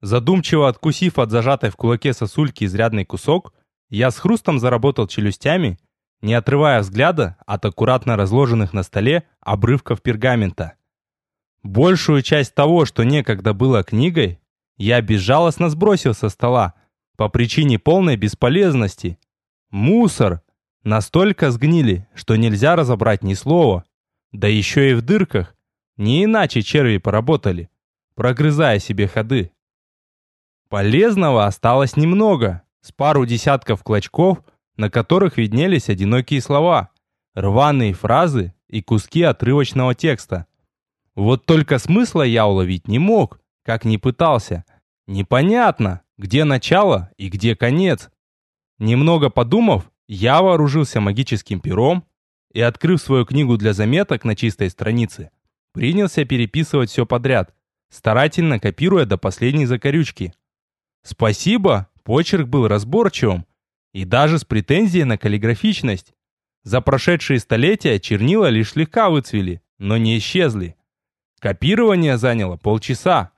Задумчиво откусив от зажатой в кулаке сосульки изрядный кусок, я с хрустом заработал челюстями, не отрывая взгляда от аккуратно разложенных на столе обрывков пергамента. Большую часть того, что некогда было книгой, я безжалостно сбросил со стола по причине полной бесполезности. Мусор! Настолько сгнили, что нельзя разобрать ни слова. Да еще и в дырках. Не иначе черви поработали, прогрызая себе ходы. Полезного осталось немного, с пару десятков клочков, на которых виднелись одинокие слова, рваные фразы и куски отрывочного текста. Вот только смысла я уловить не мог, как ни пытался. Непонятно, где начало и где конец. Немного подумав, я вооружился магическим пером и, открыв свою книгу для заметок на чистой странице, принялся переписывать все подряд, старательно копируя до последней закорючки. Спасибо, почерк был разборчивым и даже с претензией на каллиграфичность. За прошедшие столетия чернила лишь слегка выцвели, но не исчезли. Копирование заняло полчаса.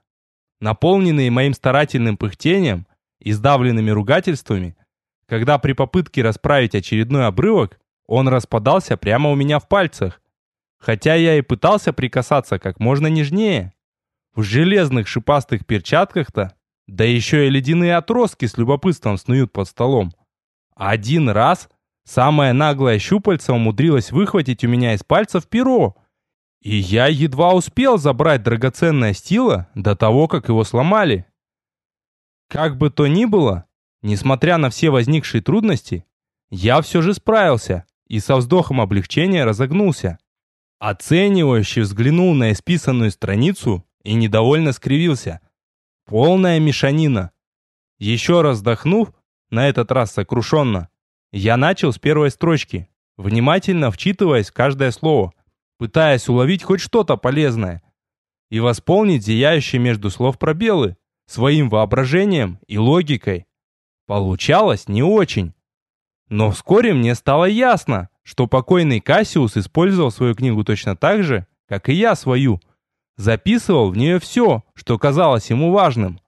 Наполненные моим старательным пыхтением и сдавленными ругательствами, когда при попытке расправить очередной обрывок, он распадался прямо у меня в пальцах. Хотя я и пытался прикасаться как можно нежнее. В железных шипастых перчатках-то да еще и ледяные отростки с любопытством снуют под столом. Один раз самая наглая щупальца умудрилась выхватить у меня из пальцев перо. И я едва успел забрать драгоценное стило до того, как его сломали. Как бы то ни было, несмотря на все возникшие трудности, я все же справился и со вздохом облегчения разогнулся. Оценивающе взглянул на исписанную страницу и недовольно скривился – Полная мешанина. Еще раз вздохнув, на этот раз сокрушенно, я начал с первой строчки, внимательно вчитываясь в каждое слово, пытаясь уловить хоть что-то полезное и восполнить зияющие между слов пробелы своим воображением и логикой. Получалось не очень. Но вскоре мне стало ясно, что покойный Кассиус использовал свою книгу точно так же, как и я свою – записывал в нее все, что казалось ему важным.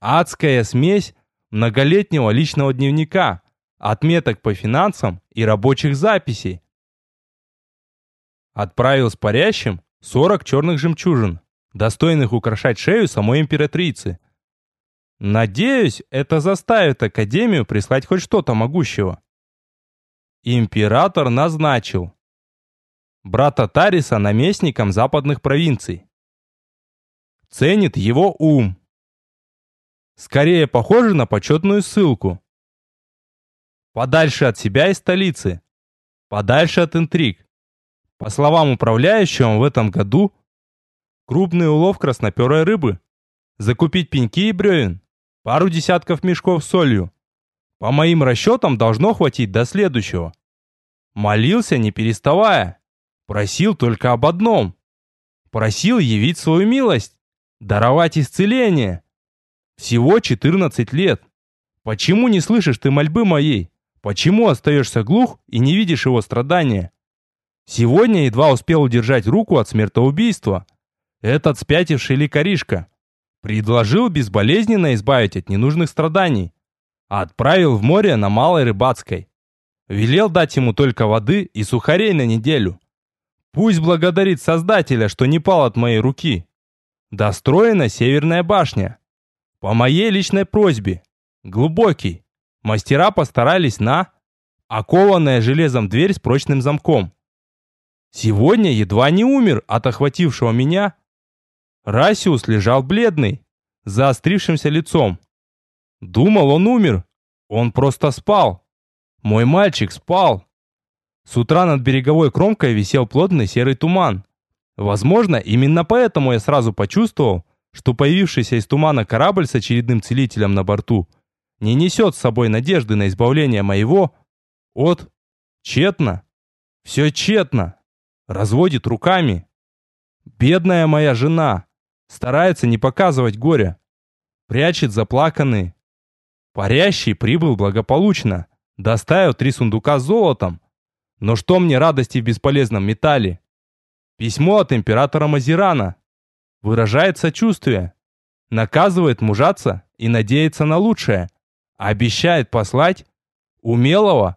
Адская смесь многолетнего личного дневника, отметок по финансам и рабочих записей. Отправил с парящим 40 черных жемчужин, достойных украшать шею самой императрицы. Надеюсь, это заставит Академию прислать хоть что-то могущего. Император назначил брата Тариса наместником западных провинций ценит его ум. Скорее похоже на почетную ссылку. Подальше от себя и столицы. Подальше от интриг. По словам управляющего в этом году, крупный улов красноперой рыбы. Закупить пеньки и бревен. Пару десятков мешков с солью. По моим расчетам должно хватить до следующего. Молился не переставая. Просил только об одном. Просил явить свою милость даровать исцеление. Всего 14 лет. Почему не слышишь ты мольбы моей? Почему остаешься глух и не видишь его страдания? Сегодня едва успел удержать руку от смертоубийства. Этот спятивший лекаришка предложил безболезненно избавить от ненужных страданий. Отправил в море на Малой Рыбацкой. Велел дать ему только воды и сухарей на неделю. Пусть благодарит Создателя, что не пал от моей руки. Достроена северная башня. По моей личной просьбе. Глубокий. Мастера постарались на... Окованная железом дверь с прочным замком. Сегодня едва не умер от охватившего меня. Расиус лежал бледный, заострившимся лицом. Думал, он умер. Он просто спал. Мой мальчик спал. С утра над береговой кромкой висел плотный серый туман. Возможно, именно поэтому я сразу почувствовал, что появившийся из тумана корабль с очередным целителем на борту не несет с собой надежды на избавление моего от... Тщетно. Все тщетно. Разводит руками. Бедная моя жена. Старается не показывать горя. Прячет заплаканные. Парящий прибыл благополучно. Доставил три сундука с золотом. Но что мне радости в бесполезном металле? Письмо от императора Мазирана. Выражает сочувствие. Наказывает мужаться и надеется на лучшее. Обещает послать умелого.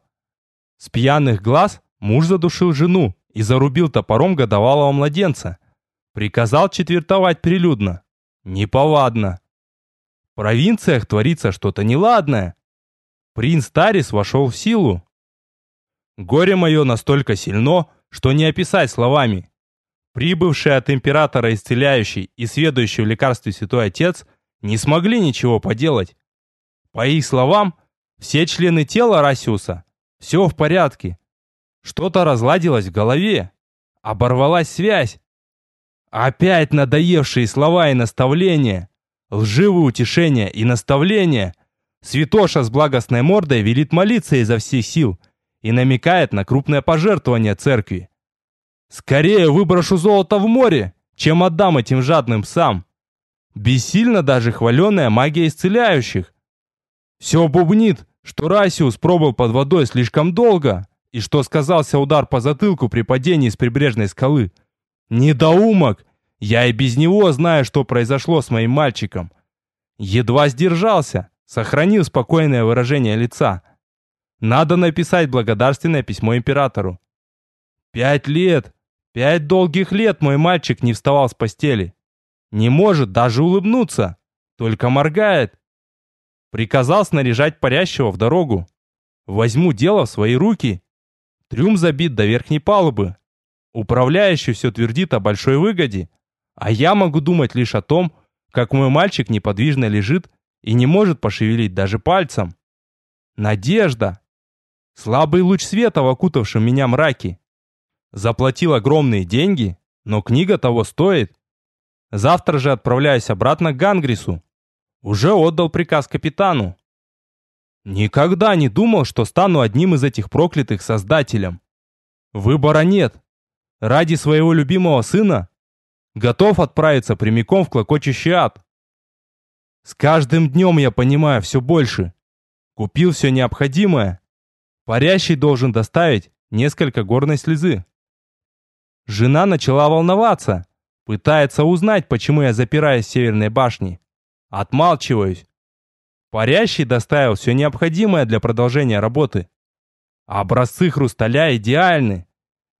С пьяных глаз муж задушил жену и зарубил топором годовалого младенца. Приказал четвертовать прилюдно. Неповадно. В провинциях творится что-то неладное. Принц Тарис вошел в силу. Горе мое настолько сильно, что не описать словами. Прибывший от императора исцеляющий и сведущий в лекарстве святой отец не смогли ничего поделать. По их словам, все члены тела Расиуса, все в порядке. Что-то разладилось в голове. Оборвалась связь. Опять надоевшие слова и наставления. Лживые утешения и наставления. Святоша с благостной мордой велит молиться изо всех сил и намекает на крупное пожертвование церкви. Скорее выброшу золото в море, чем отдам этим жадным псам. Бессильно даже хваленая магия исцеляющих. Все бубнит, что Расиус пробыл под водой слишком долго, и что сказался удар по затылку при падении с прибрежной скалы. Недоумок! Я и без него знаю, что произошло с моим мальчиком. Едва сдержался, сохранил спокойное выражение лица. Надо написать благодарственное письмо императору. Пять лет, пять долгих лет мой мальчик не вставал с постели. Не может даже улыбнуться, только моргает. Приказал снаряжать парящего в дорогу. Возьму дело в свои руки. Трюм забит до верхней палубы. Управляющий все твердит о большой выгоде, а я могу думать лишь о том, как мой мальчик неподвижно лежит и не может пошевелить даже пальцем. Надежда. Слабый луч света в окутавшем меня мраке. Заплатил огромные деньги, но книга того стоит. Завтра же отправляюсь обратно к Гангрису. Уже отдал приказ капитану. Никогда не думал, что стану одним из этих проклятых создателем. Выбора нет. Ради своего любимого сына готов отправиться прямиком в клокочущий ад. С каждым днем я понимаю все больше. Купил все необходимое. Парящий должен доставить несколько горной слезы. Жена начала волноваться. Пытается узнать, почему я запираюсь в северной башне. Отмалчиваюсь. Парящий доставил все необходимое для продолжения работы. Образцы хрусталя идеальны.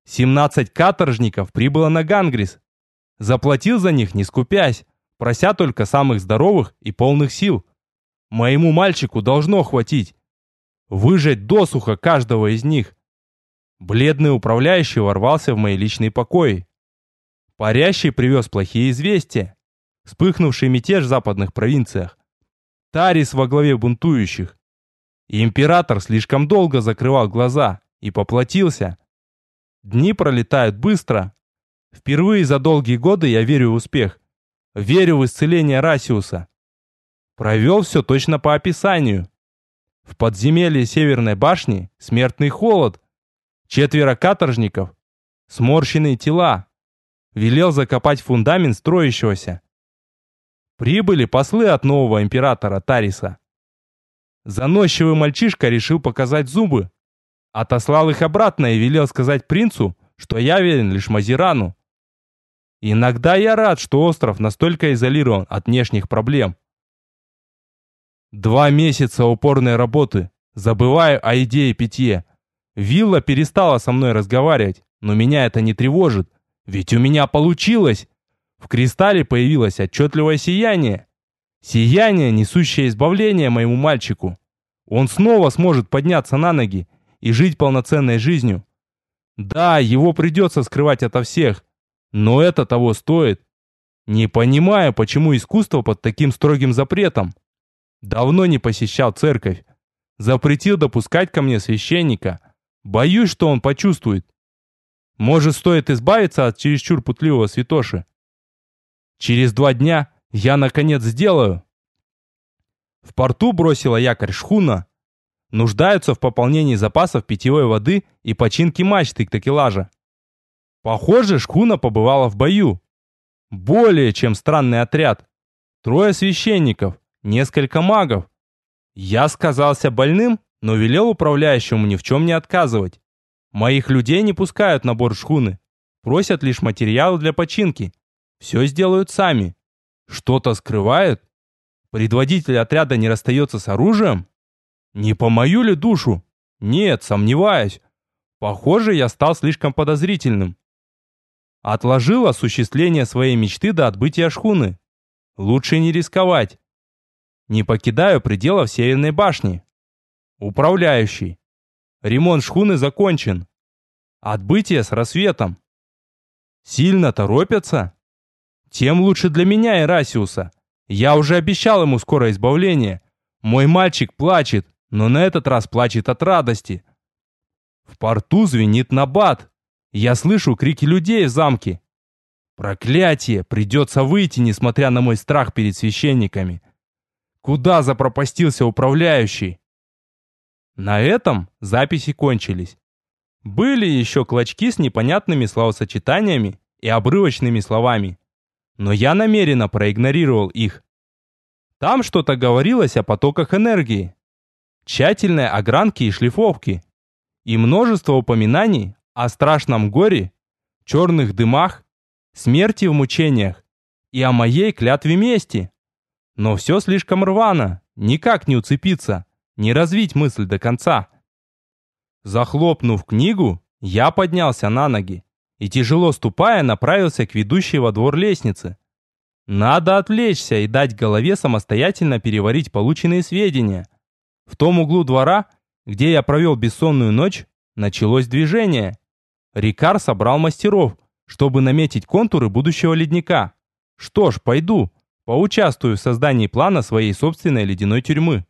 17 каторжников прибыло на Гангрис. Заплатил за них, не скупясь, прося только самых здоровых и полных сил. Моему мальчику должно хватить. Выжать досуха каждого из них. Бледный управляющий ворвался в мои личные покои. Парящий привез плохие известия. Вспыхнувший мятеж в западных провинциях. Тарис во главе бунтующих. император слишком долго закрывал глаза и поплатился. Дни пролетают быстро. Впервые за долгие годы я верю в успех. Верю в исцеление Расиуса. Провел все точно по описанию. В подземелье Северной башни смертный холод – Четверо каторжников, сморщенные тела. Велел закопать фундамент строящегося. Прибыли послы от нового императора Тариса. Заносчивый мальчишка решил показать зубы. Отослал их обратно и велел сказать принцу, что я верен лишь Мазирану. Иногда я рад, что остров настолько изолирован от внешних проблем. Два месяца упорной работы. Забываю о идее питье. Вилла перестала со мной разговаривать, но меня это не тревожит, ведь у меня получилось. В кристалле появилось отчетливое сияние. Сияние, несущее избавление моему мальчику. Он снова сможет подняться на ноги и жить полноценной жизнью. Да, его придется скрывать ото всех, но это того стоит. Не понимаю, почему искусство под таким строгим запретом. Давно не посещал церковь. Запретил допускать ко мне священника, Боюсь, что он почувствует. Может, стоит избавиться от чересчур путливого святоши. Через два дня я, наконец, сделаю. В порту бросила якорь шхуна. Нуждаются в пополнении запасов питьевой воды и починке мачты к такелажа. Похоже, шхуна побывала в бою. Более чем странный отряд. Трое священников, несколько магов. Я сказался больным но велел управляющему ни в чем не отказывать. Моих людей не пускают на борт шхуны, просят лишь материалы для починки. Все сделают сами. Что-то скрывает? Предводитель отряда не расстается с оружием? Не по мою ли душу? Нет, сомневаюсь. Похоже, я стал слишком подозрительным. Отложил осуществление своей мечты до отбытия шхуны. Лучше не рисковать. Не покидаю пределов Северной башни. Управляющий. Ремонт шхуны закончен. Отбытие с рассветом. Сильно торопятся? Тем лучше для меня и Расиуса. Я уже обещал ему скорое избавление. Мой мальчик плачет, но на этот раз плачет от радости. В порту звенит набат. Я слышу крики людей в замке. Проклятие! Придется выйти, несмотря на мой страх перед священниками. Куда запропастился управляющий? На этом записи кончились. Были еще клочки с непонятными словосочетаниями и обрывочными словами. Но я намеренно проигнорировал их. Там что-то говорилось о потоках энергии, тщательной огранке и шлифовке, и множество упоминаний о страшном горе, черных дымах, смерти в мучениях и о моей клятве мести. Но все слишком рвано, никак не уцепиться, не развить мысль до конца. Захлопнув книгу, я поднялся на ноги и, тяжело ступая, направился к ведущей во двор лестнице. Надо отвлечься и дать голове самостоятельно переварить полученные сведения. В том углу двора, где я провел бессонную ночь, началось движение. Рикар собрал мастеров, чтобы наметить контуры будущего ледника. Что ж, пойду, поучаствую в создании плана своей собственной ледяной тюрьмы.